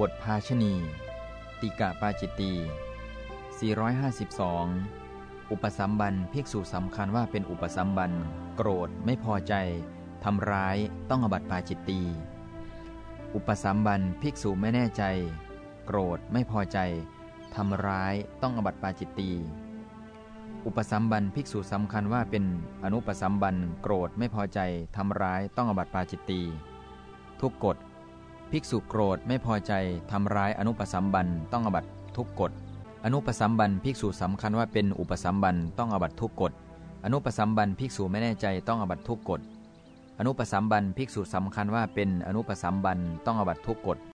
บทภาชณี ติกะปาจิตตี 452 อุปสัมบันภิกษุสำคัญว่าเป็นอุปสัมบันโกรธไม่พอใจทำร้ายต้องอบัติปาจิตตี อุปสัมบันภิกษุไม่แน่ใจ โกรธไม่พอใจทำร้ายต้องอบัติปาจิตตี อุปสัมบันภิกษุสำคัญว่าเป็นอนุปสัมบันโกรธไม่พอใจทำร้ายต้องอบัติปาจิตตีทุกกฎ ภิกษุโกรธไม่พอใจทำร้ายอนุปสัมบันต้องอบัตทุกกฎ อนุปสัมบันภิกษุสำคัญว่าเป็นอุปสัมบันต้องอบัตทุกกฎ อนุปสัมบันภิกษุไม่แน่ใจต้องอบัตทุกกฎ อนุปสัมบันภิกษุสำคัญว่าเป็นอนุปสัมบันต้องอบัตทุกกฎ